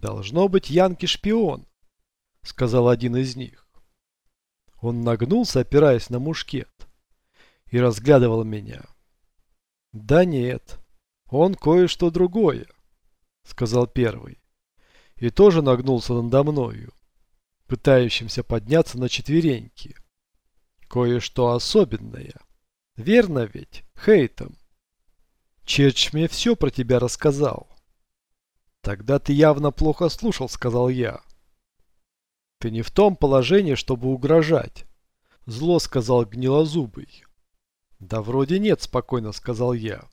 «Должно быть Янки-шпион», — сказал один из них. Он нагнулся, опираясь на мушкет, и разглядывал меня. «Да нет, он кое-что другое», — сказал первый, и тоже нагнулся надо мною, пытающимся подняться на четвереньки. «Кое-что особенное. Верно ведь, Хейтом?» Черч мне все про тебя рассказал. Тогда ты явно плохо слушал, сказал я. Ты не в том положении, чтобы угрожать. Зло сказал гнилозубый. Да вроде нет, спокойно сказал я.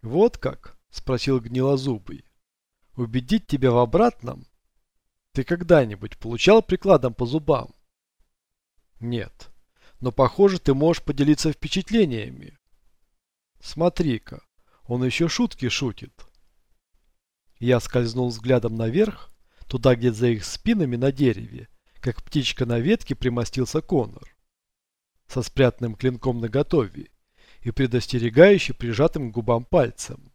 Вот как? Спросил гнилозубый. Убедить тебя в обратном? Ты когда-нибудь получал прикладом по зубам? Нет. Но похоже, ты можешь поделиться впечатлениями. Смотри-ка, он еще шутки шутит. Я скользнул взглядом наверх, туда, где за их спинами на дереве, как птичка на ветке примостился Конор. Со спрятанным клинком наготове и предостерегающе прижатым к губам пальцем.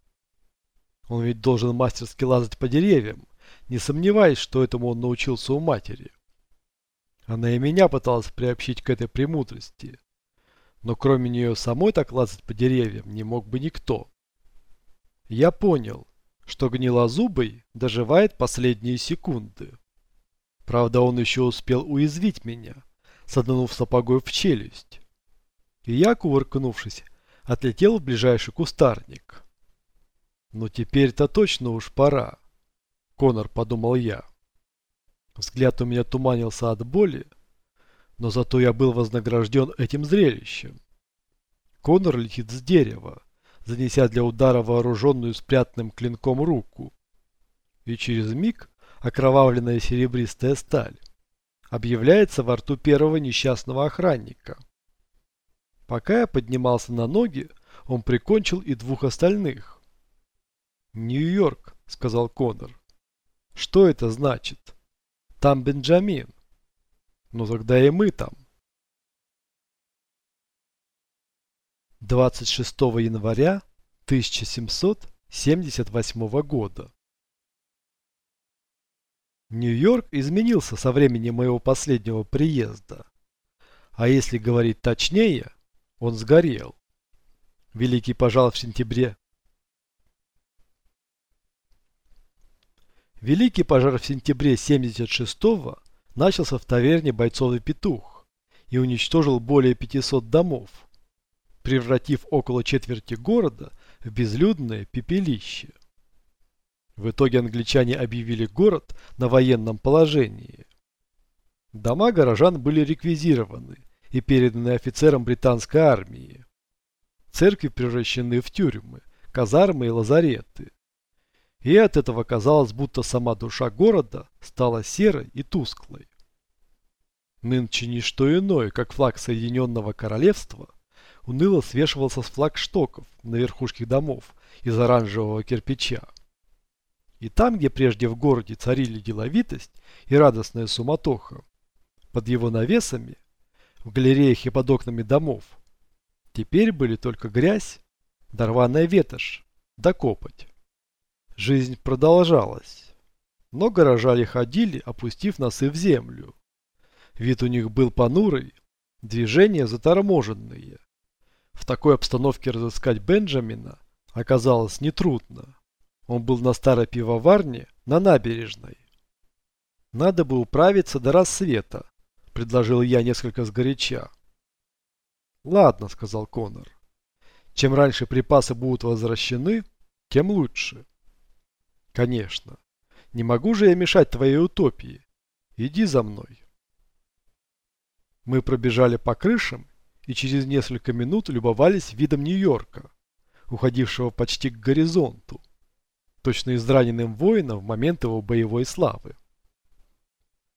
Он ведь должен мастерски лазать по деревьям, не сомневаясь, что этому он научился у матери. Она и меня пыталась приобщить к этой премудрости. Но кроме нее самой так лазать по деревьям не мог бы никто. Я понял, что гнилозубый доживает последние секунды. Правда, он еще успел уязвить меня, саданув сапогой в челюсть. И я, кувыркнувшись, отлетел в ближайший кустарник. «Ну теперь-то точно уж пора», — Конор подумал я. Взгляд у меня туманился от боли, но зато я был вознагражден этим зрелищем. Конор летит с дерева, занеся для удара вооруженную спрятанным клинком руку. И через миг окровавленная серебристая сталь объявляется во рту первого несчастного охранника. Пока я поднимался на ноги, он прикончил и двух остальных. «Нью-Йорк», — сказал Конор. «Что это значит?» «Там Бенджамин». Ну тогда и мы там. 26 января 1778 года. Нью-Йорк изменился со времени моего последнего приезда. А если говорить точнее, он сгорел. Великий пожар в сентябре. Великий пожар в сентябре 76-го начался в таверне «Бойцовый петух» и уничтожил более 500 домов, превратив около четверти города в безлюдное пепелище. В итоге англичане объявили город на военном положении. Дома горожан были реквизированы и переданы офицерам британской армии. Церкви превращены в тюрьмы, казармы и лазареты. И от этого казалось, будто сама душа города стала серой и тусклой. Нынче ничто иное, как флаг Соединенного Королевства, уныло свешивался с флагштоков на верхушке домов из оранжевого кирпича. И там, где прежде в городе царили деловитость и радостная суматоха, под его навесами, в галереях и под окнами домов, теперь были только грязь, дорваная ветошь, да копоть. Жизнь продолжалась. Но горожане ходили, опустив носы в землю. Вид у них был понурый, движения заторможенные. В такой обстановке разыскать Бенджамина оказалось нетрудно. Он был на старой пивоварне на набережной. Надо бы управиться до рассвета, предложил я несколько сгоряча. Ладно, сказал Конор. Чем раньше припасы будут возвращены, тем лучше. Конечно. Не могу же я мешать твоей утопии. Иди за мной. Мы пробежали по крышам и через несколько минут любовались видом Нью-Йорка, уходившего почти к горизонту, точно израненным воином в момент его боевой славы.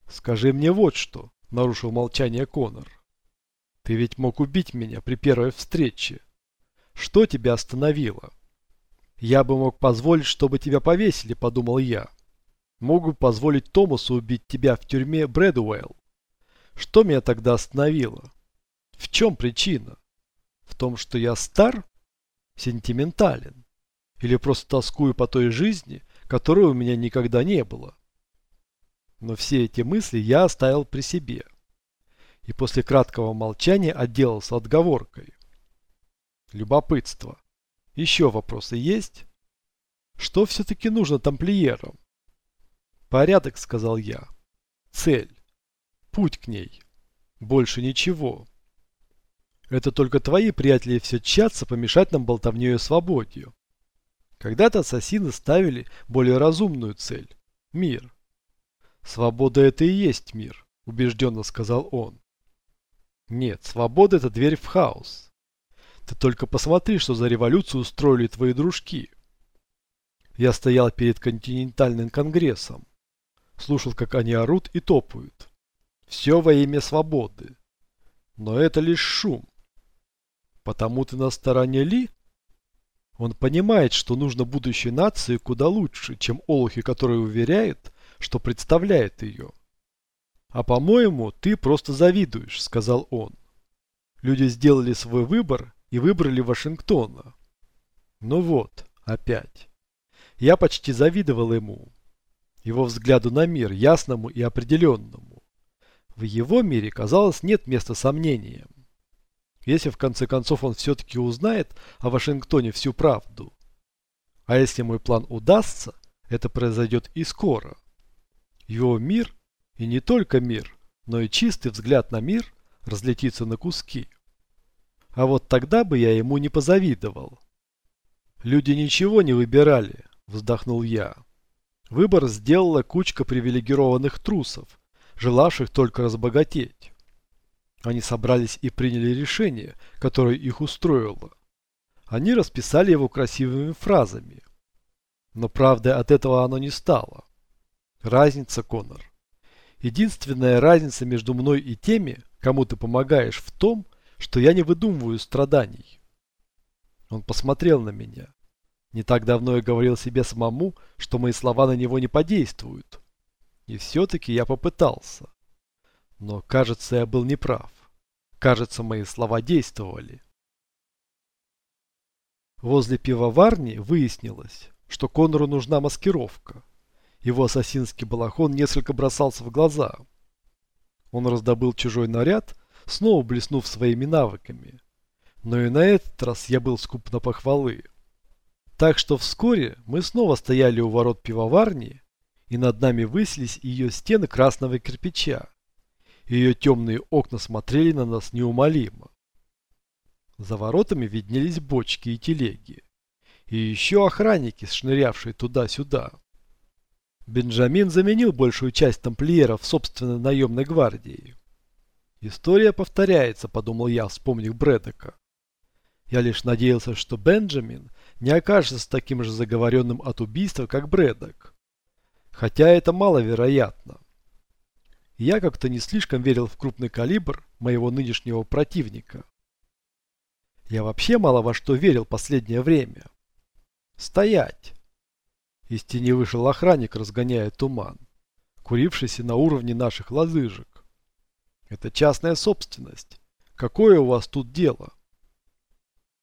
«Скажи мне вот что», — нарушил молчание Конор. «Ты ведь мог убить меня при первой встрече. Что тебя остановило?» Я бы мог позволить, чтобы тебя повесили, подумал я. Могу позволить Томасу убить тебя в тюрьме Брэдуэлл. Что меня тогда остановило? В чем причина? В том, что я стар? Сентиментален? Или просто тоскую по той жизни, которой у меня никогда не было. Но все эти мысли я оставил при себе. И после краткого молчания отделался отговоркой. Любопытство. Еще вопросы есть? Что все-таки нужно тамплиерам? Порядок, сказал я. Цель. Путь к ней. Больше ничего. Это только твои приятели все тщатся помешать нам болтовнёю о свободе. Когда-то ассасины ставили более разумную цель – мир. Свобода это и есть мир, убежденно сказал он. Нет, свобода это дверь в хаос. Ты только посмотри, что за революцию устроили твои дружки. Я стоял перед континентальным конгрессом. Слушал, как они орут и топают. Все во имя свободы. Но это лишь шум. Потому ты на стороне Ли? Он понимает, что нужно будущей нации куда лучше, чем олухи, которые уверяют, что представляет ее. А по-моему, ты просто завидуешь, сказал он. Люди сделали свой выбор и выбрали Вашингтона. Ну вот, опять. Я почти завидовал ему. Его взгляду на мир, ясному и определенному. В его мире, казалось, нет места сомнениям. Если в конце концов он все-таки узнает о Вашингтоне всю правду. А если мой план удастся, это произойдет и скоро. Его мир, и не только мир, но и чистый взгляд на мир разлетится на куски. А вот тогда бы я ему не позавидовал. Люди ничего не выбирали, вздохнул я. Выбор сделала кучка привилегированных трусов, желавших только разбогатеть. Они собрались и приняли решение, которое их устроило. Они расписали его красивыми фразами. Но правда от этого оно не стало. Разница, Конор. Единственная разница между мной и теми, кому ты помогаешь, в том, что я не выдумываю страданий. Он посмотрел на меня. Не так давно я говорил себе самому, что мои слова на него не подействуют. И все-таки я попытался. Но, кажется, я был неправ. Кажется, мои слова действовали. Возле пивоварни выяснилось, что Конору нужна маскировка. Его ассасинский балахон несколько бросался в глаза. Он раздобыл чужой наряд, снова блеснув своими навыками. Но и на этот раз я был скуп на похвалы. Так что вскоре мы снова стояли у ворот пивоварни, и над нами высились ее стены красного кирпича. Ее темные окна смотрели на нас неумолимо. За воротами виднелись бочки и телеги. И еще охранники, шнырявшие туда-сюда. Бенджамин заменил большую часть тамплиеров собственной наемной гвардией. История повторяется, подумал я, вспомнив Брэдека. Я лишь надеялся, что Бенджамин не окажется таким же заговоренным от убийства, как Брэдок. Хотя это маловероятно. Я как-то не слишком верил в крупный калибр моего нынешнего противника. Я вообще мало во что верил последнее время. Стоять! Из тени вышел охранник, разгоняя туман, курившийся на уровне наших лодыжек. Это частная собственность. Какое у вас тут дело?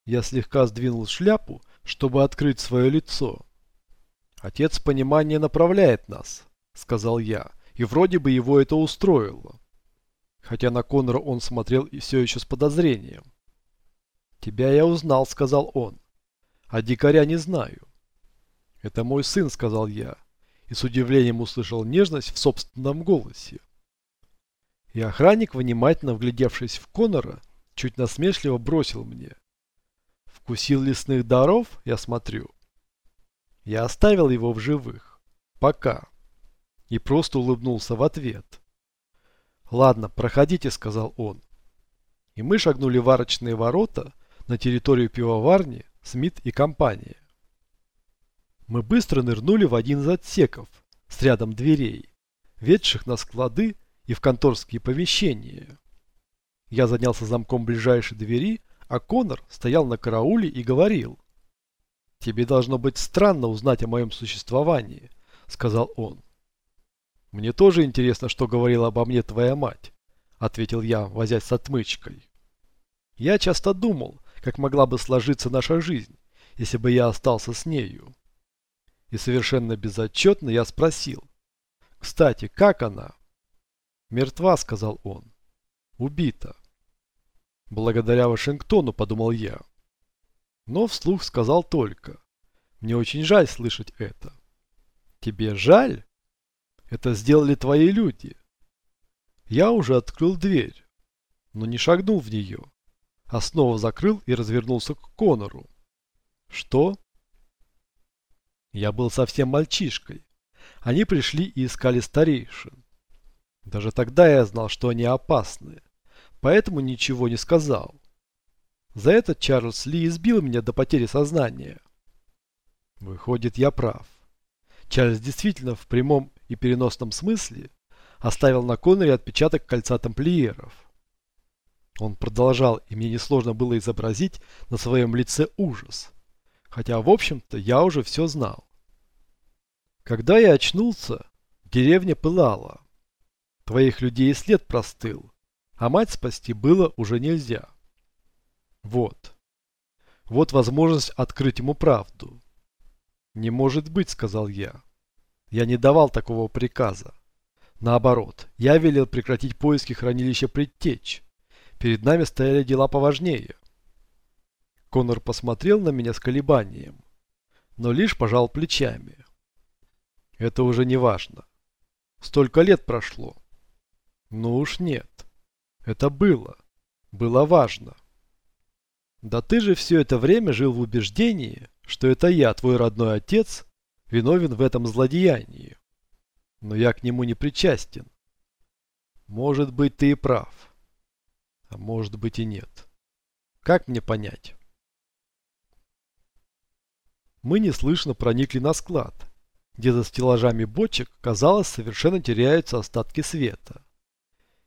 Я слегка сдвинул шляпу, чтобы открыть свое лицо. Отец понимания направляет нас, сказал я и вроде бы его это устроило. Хотя на Конора он смотрел и все еще с подозрением. «Тебя я узнал», — сказал он. «А дикаря не знаю». «Это мой сын», — сказал я, и с удивлением услышал нежность в собственном голосе. И охранник, внимательно вглядевшись в Конора, чуть насмешливо бросил мне. «Вкусил лесных даров, я смотрю». Я оставил его в живых. Пока и просто улыбнулся в ответ. «Ладно, проходите», — сказал он. И мы шагнули в арочные ворота на территорию пивоварни Смит и компания. Мы быстро нырнули в один из отсеков с рядом дверей, ведших на склады и в конторские помещения. Я занялся замком ближайшей двери, а Конор стоял на карауле и говорил. «Тебе должно быть странно узнать о моем существовании», — сказал он. «Мне тоже интересно, что говорила обо мне твоя мать», — ответил я, возясь с отмычкой. «Я часто думал, как могла бы сложиться наша жизнь, если бы я остался с нею. И совершенно безотчетно я спросил. «Кстати, как она?» «Мертва», — сказал он. «Убита». «Благодаря Вашингтону», — подумал я. Но вслух сказал только. «Мне очень жаль слышать это». «Тебе жаль?» «Это сделали твои люди». Я уже открыл дверь, но не шагнул в нее, а снова закрыл и развернулся к Конору. «Что?» Я был совсем мальчишкой. Они пришли и искали старейшин. Даже тогда я знал, что они опасны, поэтому ничего не сказал. За это Чарльз Ли избил меня до потери сознания. Выходит, я прав. Чарльз действительно в прямом и переносном смысле оставил на Конноре отпечаток кольца тамплиеров. Он продолжал, и мне несложно было изобразить на своем лице ужас. Хотя, в общем-то, я уже все знал. Когда я очнулся, деревня пылала. Твоих людей след простыл, а мать спасти было уже нельзя. Вот. Вот возможность открыть ему правду. «Не может быть», — сказал я. Я не давал такого приказа. Наоборот, я велел прекратить поиски хранилища предтеч. Перед нами стояли дела поважнее. Конор посмотрел на меня с колебанием, но лишь пожал плечами. Это уже не важно. Столько лет прошло. Ну уж нет. Это было. Было важно. Да ты же все это время жил в убеждении, что это я, твой родной отец, виновен в этом злодеянии. Но я к нему не причастен. Может быть, ты и прав. А может быть и нет. Как мне понять? Мы неслышно проникли на склад, где за стеллажами бочек, казалось, совершенно теряются остатки света.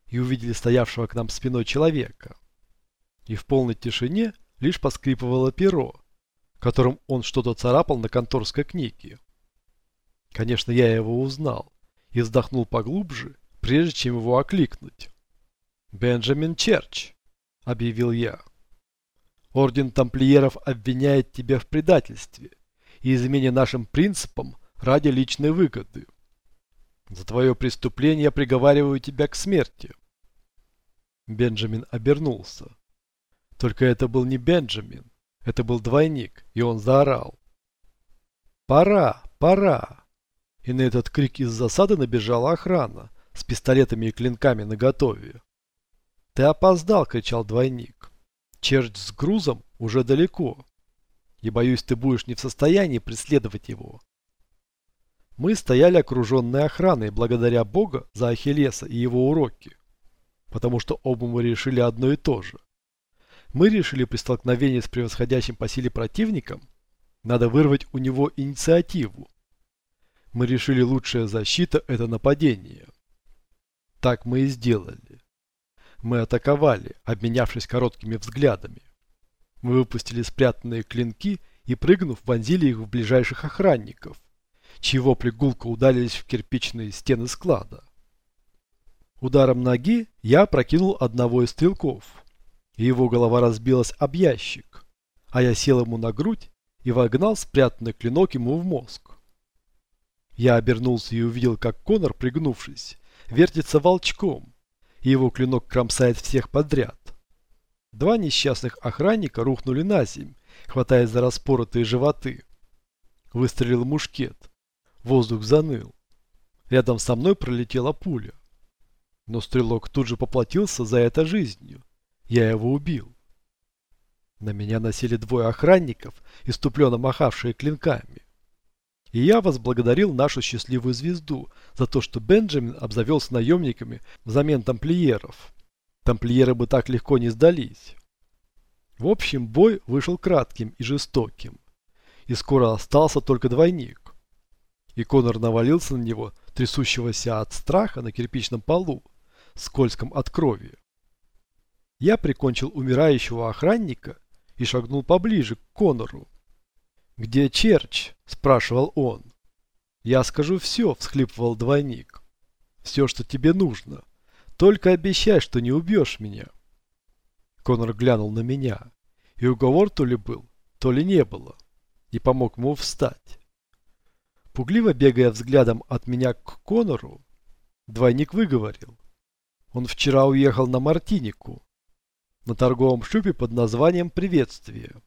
И увидели стоявшего к нам спиной человека. И в полной тишине лишь поскрипывало перо, которым он что-то царапал на конторской книге. Конечно, я его узнал и вздохнул поглубже, прежде чем его окликнуть. «Бенджамин Черч», — объявил я. «Орден тамплиеров обвиняет тебя в предательстве и измене нашим принципам ради личной выгоды. За твое преступление приговариваю тебя к смерти». Бенджамин обернулся. Только это был не Бенджамин, это был двойник, и он заорал. «Пора, пора!» И на этот крик из засады набежала охрана с пистолетами и клинками наготове. «Ты опоздал!» – кричал двойник. «Черч с грузом уже далеко, и боюсь, ты будешь не в состоянии преследовать его». Мы стояли окруженные охраной благодаря Бога за Ахиллеса и его уроки, потому что оба мы решили одно и то же. Мы решили при столкновении с превосходящим по силе противником, надо вырвать у него инициативу. Мы решили лучшая защита – это нападение. Так мы и сделали. Мы атаковали, обменявшись короткими взглядами. Мы выпустили спрятанные клинки и, прыгнув, вонзили их в ближайших охранников, чьи вопли гулко удалились в кирпичные стены склада. Ударом ноги я прокинул одного из стрелков – его голова разбилась об ящик, а я сел ему на грудь и вогнал спрятанный клинок ему в мозг. Я обернулся и увидел, как Конор, пригнувшись, вертится волчком, и его клинок кромсает всех подряд. Два несчастных охранника рухнули на земь, хватаясь за распоротые животы. Выстрелил мушкет. Воздух заныл. Рядом со мной пролетела пуля. Но стрелок тут же поплатился за это жизнью. Я его убил. На меня носили двое охранников, иступленно махавшие клинками. И я возблагодарил нашу счастливую звезду за то, что Бенджамин обзавелся наемниками взамен тамплиеров. Тамплиеры бы так легко не сдались. В общем, бой вышел кратким и жестоким. И скоро остался только двойник. И Конор навалился на него, трясущегося от страха на кирпичном полу, скользком от крови. Я прикончил умирающего охранника и шагнул поближе к Конору. «Где Черч?» – спрашивал он. «Я скажу все», – всхлипывал двойник. «Все, что тебе нужно. Только обещай, что не убьешь меня». Конор глянул на меня, и уговор то ли был, то ли не было, и помог ему встать. Пугливо бегая взглядом от меня к Конору, двойник выговорил. Он вчера уехал на Мартинику, на торговом шлюпе под названием «Приветствие»,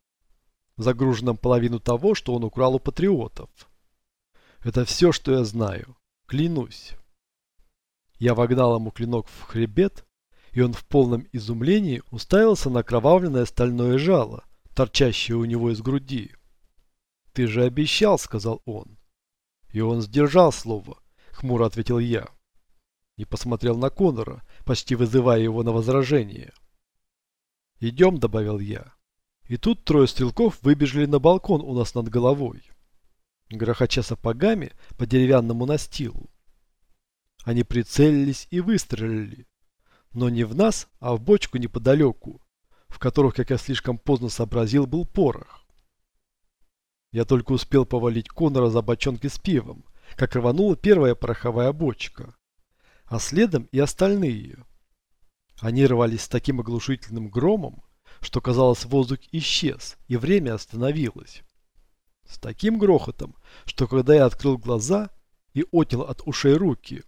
загруженном половину того, что он украл у патриотов. Это все, что я знаю. Клянусь. Я вогнал ему клинок в хребет, и он в полном изумлении уставился на кровавленное стальное жало, торчащее у него из груди. «Ты же обещал», — сказал он. «И он сдержал слово», — хмуро ответил я. И посмотрел на Конора, почти вызывая его на возражение. «Идем», — добавил я. И тут трое стрелков выбежали на балкон у нас над головой, грохоча сапогами по деревянному настилу. Они прицелились и выстрелили, но не в нас, а в бочку неподалеку, в которых, как я слишком поздно сообразил, был порох. Я только успел повалить Конора за бочонки с пивом, как рванула первая пороховая бочка, а следом и остальные. Они рвались с таким оглушительным громом, что казалось воздух исчез и время остановилось. С таким грохотом, что когда я открыл глаза и отнял от ушей руки,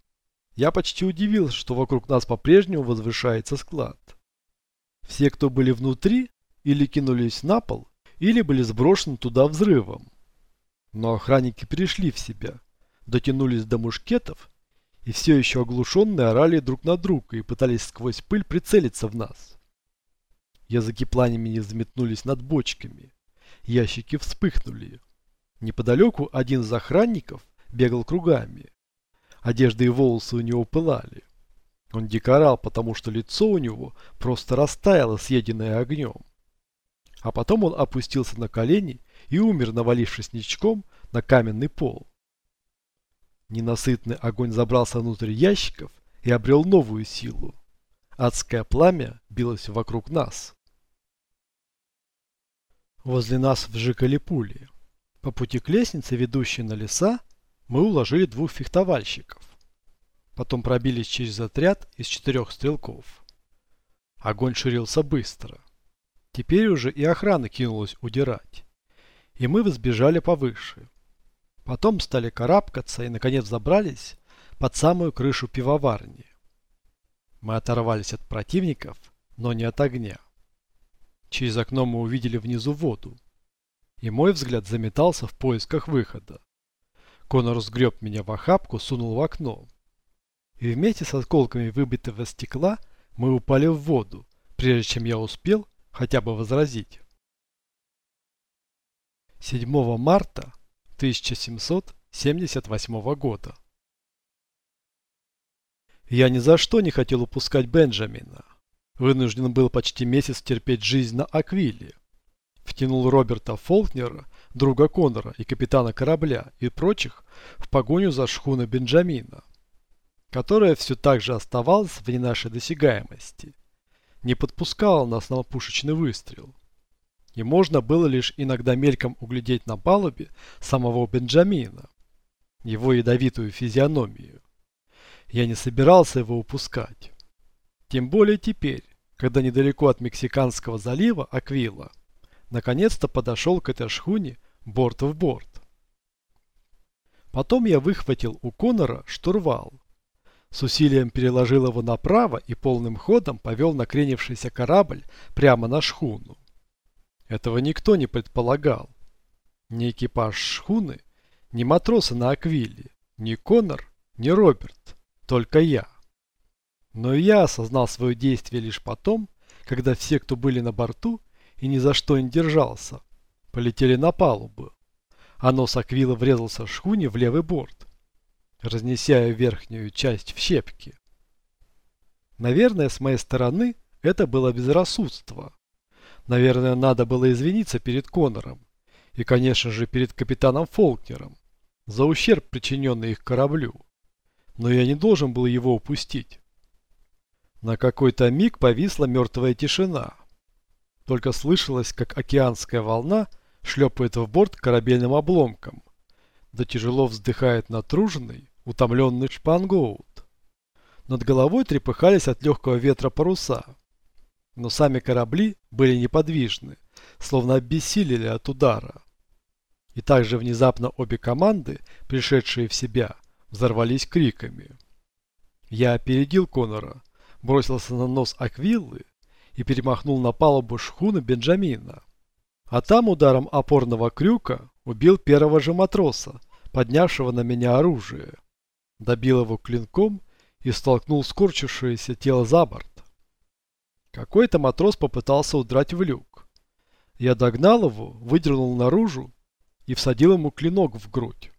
я почти удивился, что вокруг нас по-прежнему возвышается склад. Все, кто были внутри, или кинулись на пол, или были сброшены туда взрывом. Но охранники пришли в себя, дотянулись до мушкетов и все еще оглушенные орали друг на друга и пытались сквозь пыль прицелиться в нас. Языки пламени взметнулись над бочками. Ящики вспыхнули. Неподалеку один из охранников бегал кругами. Одежда и волосы у него пылали. Он дико орал, потому что лицо у него просто растаяло, съеденное огнем. А потом он опустился на колени и умер, навалившись ничком на каменный пол. Ненасытный огонь забрался внутрь ящиков и обрел новую силу. Адское пламя билось вокруг нас. Возле нас вжикали пули. По пути к лестнице, ведущей на леса, мы уложили двух фехтовальщиков. Потом пробились через отряд из четырех стрелков. Огонь ширился быстро. Теперь уже и охрана кинулась удирать. И мы взбежали повыше. Потом стали карабкаться и наконец забрались под самую крышу пивоварни. Мы оторвались от противников, но не от огня. Через окно мы увидели внизу воду. И мой взгляд заметался в поисках выхода. Конор сгреб меня в охапку, сунул в окно. И вместе с осколками выбитого стекла мы упали в воду, прежде чем я успел хотя бы возразить. 7 марта 1778 года. Я ни за что не хотел упускать Бенджамина. Вынужден был почти месяц терпеть жизнь на Аквиле. Втянул Роберта Фолкнера друга Конора и капитана корабля и прочих в погоню за шхуной Бенджамина, которая все так же оставалась вне нашей досягаемости, не подпускала нас на пушечный выстрел. И можно было лишь иногда мельком углядеть на палубе самого Бенджамина, его ядовитую физиономию. Я не собирался его упускать. Тем более теперь, когда недалеко от Мексиканского залива Аквила наконец-то подошел к этой шхуне борт в борт. Потом я выхватил у Конора штурвал. С усилием переложил его направо и полным ходом повел накренившийся корабль прямо на шхуну. Этого никто не предполагал. Ни экипаж шхуны, ни матросы на Аквиле, ни Конор, ни Роберт, только я. Но я осознал свое действие лишь потом, когда все, кто были на борту, и ни за что не держался. Полетели на палубу. А нос Аквила врезался в шхуне в левый борт, разнеся верхнюю часть в щепки. Наверное, с моей стороны это было безрассудство. Наверное, надо было извиниться перед Конором и, конечно же, перед капитаном Фолкнером за ущерб, причиненный их кораблю. Но я не должен был его упустить. На какой-то миг повисла мертвая тишина. Только слышалось, как океанская волна шлепает в борт корабельным обломком, да тяжело вздыхает натруженный, утомленный шпангоут. Над головой трепыхались от легкого ветра паруса, но сами корабли были неподвижны, словно обессилели от удара. И также внезапно обе команды, пришедшие в себя, взорвались криками. Я опередил Конора, бросился на нос Аквиллы и перемахнул на палубу шхуны Бенджамина. А там ударом опорного крюка убил первого же матроса, поднявшего на меня оружие. Добил его клинком и столкнул скорчившееся тело за борт. Какой-то матрос попытался удрать в люк. Я догнал его, выдернул наружу и всадил ему клинок в грудь.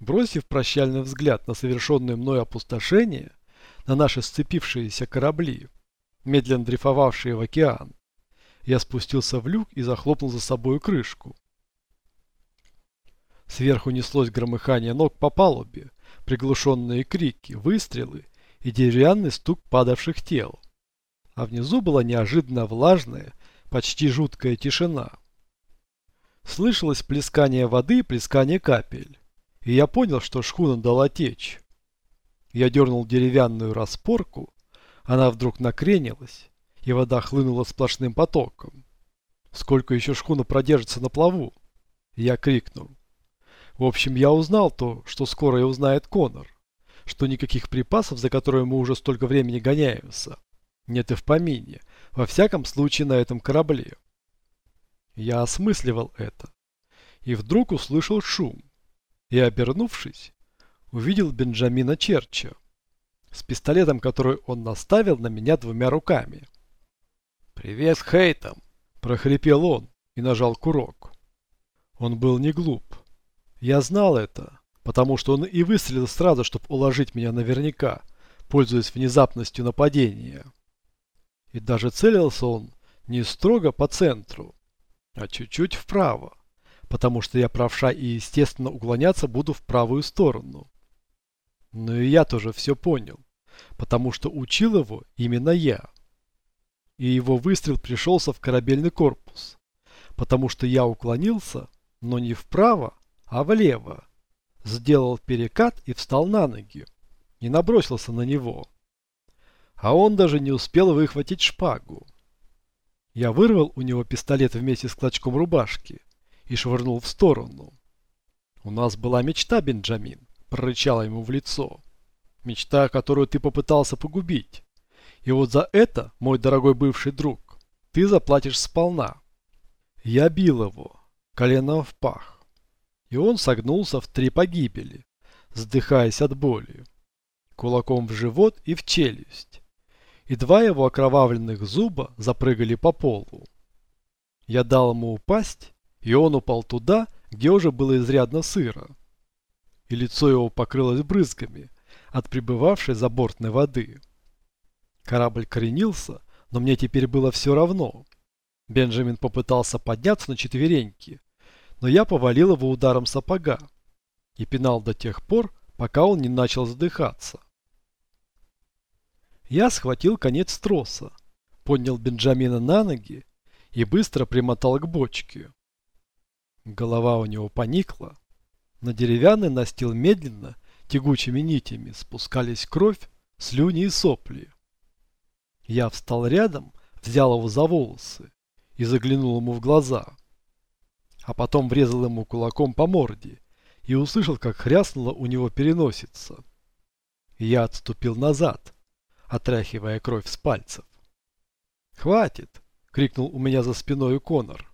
Бросив прощальный взгляд на совершенное мной опустошение, на наши сцепившиеся корабли, медленно дрейфовавшие в океан, я спустился в люк и захлопнул за собой крышку. Сверху неслось громыхание ног по палубе, приглушенные крики, выстрелы и деревянный стук падавших тел. А внизу была неожиданно влажная, почти жуткая тишина. Слышалось плескание воды и плескание капель. И я понял, что шхуна дала течь. Я дернул деревянную распорку, она вдруг накренилась, и вода хлынула сплошным потоком. Сколько еще шхуна продержится на плаву? Я крикнул. В общем, я узнал то, что скоро и узнает Конор. Что никаких припасов, за которые мы уже столько времени гоняемся, нет и в помине. Во всяком случае на этом корабле. Я осмысливал это. И вдруг услышал шум. И, обернувшись, увидел Бенджамина Черча с пистолетом, который он наставил на меня двумя руками. «Привет, Хейтом!» – прохрипел он и нажал курок. Он был не глуп. Я знал это, потому что он и выстрелил сразу, чтобы уложить меня наверняка, пользуясь внезапностью нападения. И даже целился он не строго по центру, а чуть-чуть вправо, потому что я правша и, естественно, уклоняться буду в правую сторону. Но и я тоже все понял, потому что учил его именно я. И его выстрел пришелся в корабельный корпус, потому что я уклонился, но не вправо, а влево. Сделал перекат и встал на ноги. И набросился на него. А он даже не успел выхватить шпагу. Я вырвал у него пистолет вместе с клочком рубашки и швырнул в сторону. «У нас была мечта, Бенджамин», – прорычала ему в лицо. «Мечта, которую ты попытался погубить. И вот за это, мой дорогой бывший друг, ты заплатишь сполна». Я бил его, коленом в пах и он согнулся в три погибели, вздыхаясь от боли, кулаком в живот и в челюсть, и два его окровавленных зуба запрыгали по полу. Я дал ему упасть, и он упал туда, где уже было изрядно сыро, и лицо его покрылось брызгами от прибывавшей забортной воды. Корабль коренился, но мне теперь было все равно. Бенджамин попытался подняться на четвереньки, но я повалил его ударом сапога и пинал до тех пор, пока он не начал задыхаться. Я схватил конец троса, поднял Бенджамина на ноги и быстро примотал к бочке. Голова у него поникла. На деревянный настил медленно, тягучими нитями спускались кровь, слюни и сопли. Я встал рядом, взял его за волосы и заглянул ему в глаза а потом врезал ему кулаком по морде и услышал, как хряснуло у него переносица. Я отступил назад, отряхивая кровь с пальцев. «Хватит!» — крикнул у меня за спиной Конор.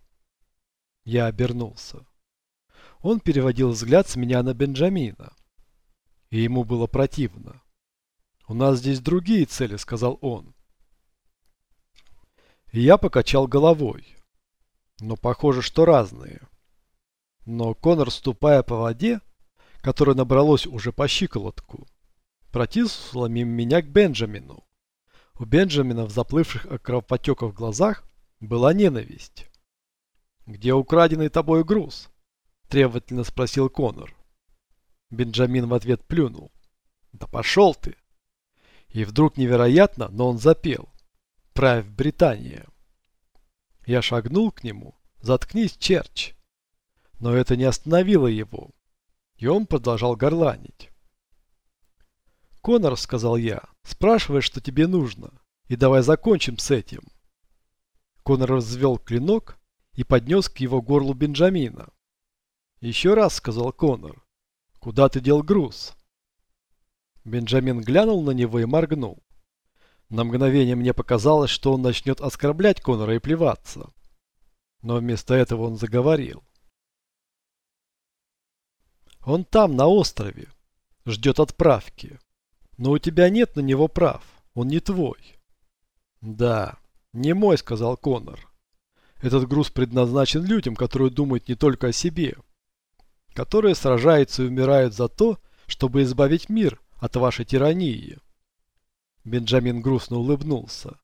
Я обернулся. Он переводил взгляд с меня на Бенджамина. И ему было противно. «У нас здесь другие цели», — сказал он. И я покачал головой но похоже, что разные. Но Конор, ступая по воде, которая набралось уже по щиколотку, протиснула мимо меня к Бенджамину. У Бенджамина в заплывших от кровопотеков глазах была ненависть. «Где украденный тобой груз?» – требовательно спросил Конор. Бенджамин в ответ плюнул. «Да пошел ты!» И вдруг невероятно, но он запел. «Правь Британия!» Я шагнул к нему. «Заткнись, черч!» Но это не остановило его. И он продолжал горланить. «Конор», — сказал я, — «спрашивай, что тебе нужно, и давай закончим с этим». Конор развел клинок и поднес к его горлу Бенджамина. «Еще раз», — сказал Конор. «Куда ты дел груз?» Бенджамин глянул на него и моргнул. На мгновение мне показалось, что он начнет оскорблять Конора и плеваться. Но вместо этого он заговорил. «Он там, на острове. Ждет отправки. Но у тебя нет на него прав. Он не твой». «Да, не мой», — сказал Конор. «Этот груз предназначен людям, которые думают не только о себе, которые сражаются и умирают за то, чтобы избавить мир от вашей тирании. Бенджамин грустно улыбнулся.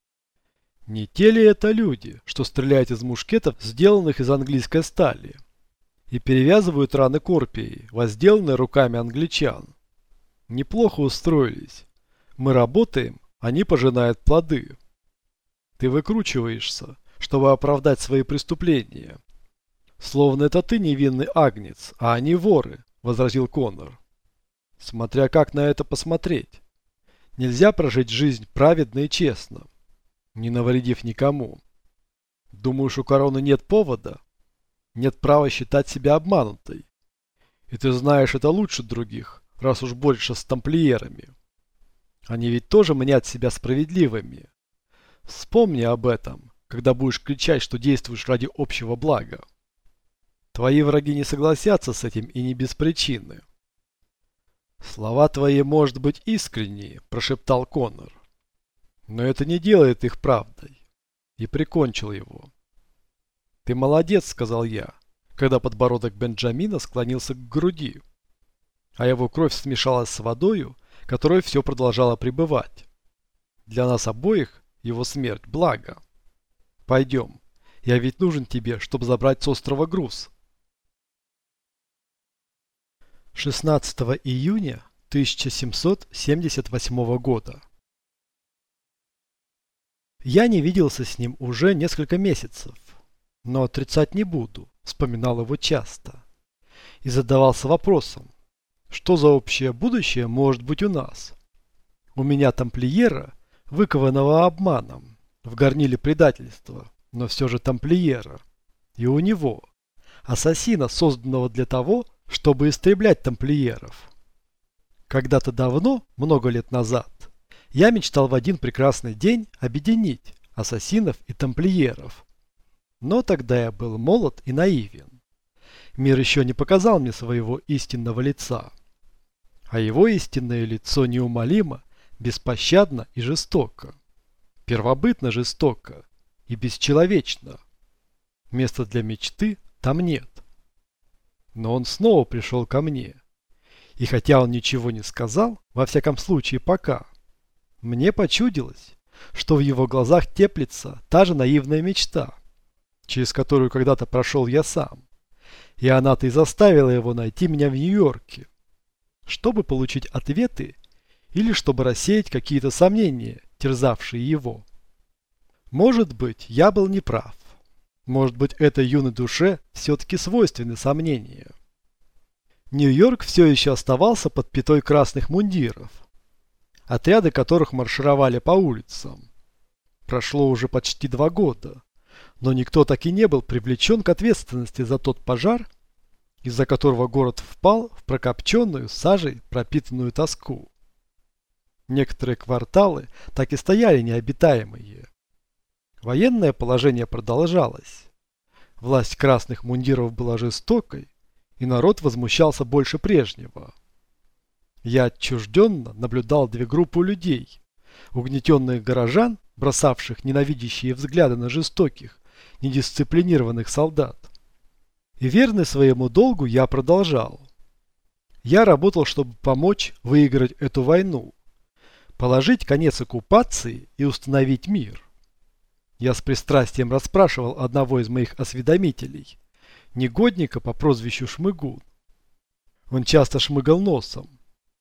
Не те ли это люди, что стреляют из мушкетов, сделанных из английской стали, и перевязывают раны Корпии, возделанные руками англичан? Неплохо устроились. Мы работаем, они пожинают плоды. Ты выкручиваешься, чтобы оправдать свои преступления. Словно это ты невинный агнец, а они воры, возразил Коннор. Смотря как на это посмотреть. Нельзя прожить жизнь праведно и честно, не навредив никому. Думаешь, у короны нет повода? Нет права считать себя обманутой. И ты знаешь это лучше других, раз уж больше с тамплиерами. Они ведь тоже мнят себя справедливыми. Вспомни об этом, когда будешь кричать, что действуешь ради общего блага. Твои враги не согласятся с этим и не без причины. Слова твои, может быть, искренние, прошептал Коннор. Но это не делает их правдой. И прикончил его. Ты молодец, сказал я, когда подбородок Бенджамина склонился к груди, а его кровь смешалась с водою, которая все продолжала пребывать. Для нас обоих его смерть благо. Пойдем. Я ведь нужен тебе, чтобы забрать с острова груз. 16 июня 1778 года. Я не виделся с ним уже несколько месяцев, но отрицать не буду, вспоминал его часто. И задавался вопросом, что за общее будущее может быть у нас? У меня тамплиера, выкованного обманом, в горниле предательства, но все же тамплиера. И у него, ассасина, созданного для того, чтобы истреблять тамплиеров. Когда-то давно, много лет назад, я мечтал в один прекрасный день объединить ассасинов и тамплиеров. Но тогда я был молод и наивен. Мир еще не показал мне своего истинного лица. А его истинное лицо неумолимо, беспощадно и жестоко. Первобытно жестоко и бесчеловечно. Места для мечты там нет. Но он снова пришел ко мне. И хотя он ничего не сказал, во всяком случае пока, мне почудилось, что в его глазах теплится та же наивная мечта, через которую когда-то прошел я сам. И она-то и заставила его найти меня в Нью-Йорке, чтобы получить ответы или чтобы рассеять какие-то сомнения, терзавшие его. Может быть, я был неправ. Может быть, этой юной душе все-таки свойственны сомнения. Нью-Йорк все еще оставался под пятой красных мундиров, отряды которых маршировали по улицам. Прошло уже почти два года, но никто так и не был привлечен к ответственности за тот пожар, из-за которого город впал в прокопченную сажей пропитанную тоску. Некоторые кварталы так и стояли необитаемые. Военное положение продолжалось. Власть красных мундиров была жестокой, и народ возмущался больше прежнего. Я отчужденно наблюдал две группы людей, угнетенных горожан, бросавших ненавидящие взгляды на жестоких, недисциплинированных солдат. И верный своему долгу я продолжал. Я работал, чтобы помочь выиграть эту войну, положить конец оккупации и установить мир. Я с пристрастием расспрашивал одного из моих осведомителей, негодника по прозвищу Шмыгун. Он часто шмыгал носом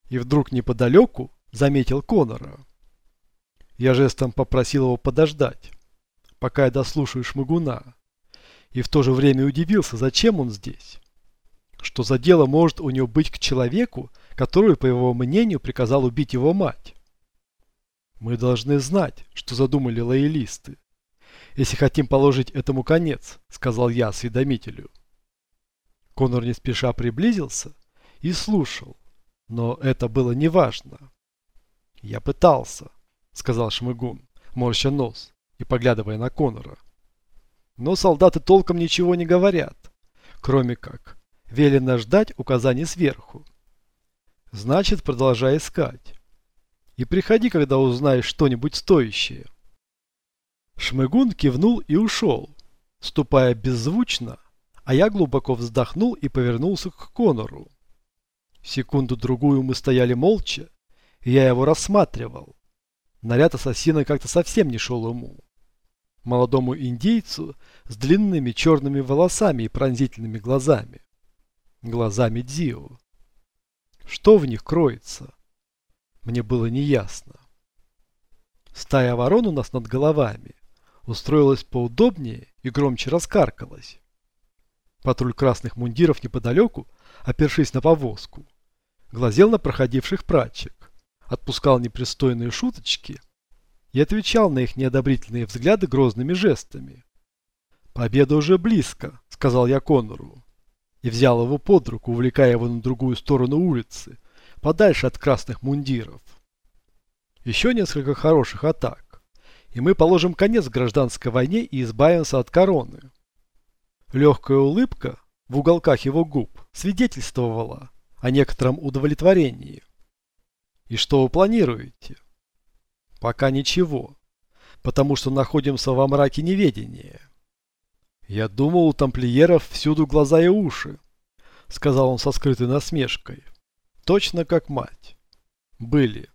и вдруг неподалеку заметил Конора. Я жестом попросил его подождать, пока я дослушаю Шмыгуна, и в то же время удивился, зачем он здесь. Что за дело может у него быть к человеку, который, по его мнению, приказал убить его мать? Мы должны знать, что задумали лоялисты если хотим положить этому конец», — сказал я осведомителю. Конор не спеша приблизился и слушал, но это было неважно. «Я пытался», — сказал Шмыгун, морща нос и поглядывая на Конора. «Но солдаты толком ничего не говорят, кроме как велено ждать указаний сверху. Значит, продолжай искать. И приходи, когда узнаешь что-нибудь стоящее». Шмыгун кивнул и ушел, ступая беззвучно, а я глубоко вздохнул и повернулся к Конору. Секунду-другую мы стояли молча, и я его рассматривал. Наряд ассасина как-то совсем не шел ему. Молодому индейцу с длинными черными волосами и пронзительными глазами. Глазами Дио. Что в них кроется? Мне было неясно. Стая ворон у нас над головами устроилась поудобнее и громче раскаркалась. Патруль красных мундиров неподалеку, опершись на повозку, глазел на проходивших прачек, отпускал непристойные шуточки и отвечал на их неодобрительные взгляды грозными жестами. «Победа уже близко», — сказал я Конору, и взял его под руку, увлекая его на другую сторону улицы, подальше от красных мундиров. Еще несколько хороших атак, и мы положим конец гражданской войне и избавимся от короны. Легкая улыбка в уголках его губ свидетельствовала о некотором удовлетворении. И что вы планируете? Пока ничего, потому что находимся во мраке неведения. Я думал, у тамплиеров всюду глаза и уши, сказал он со скрытой насмешкой. Точно как мать. Были.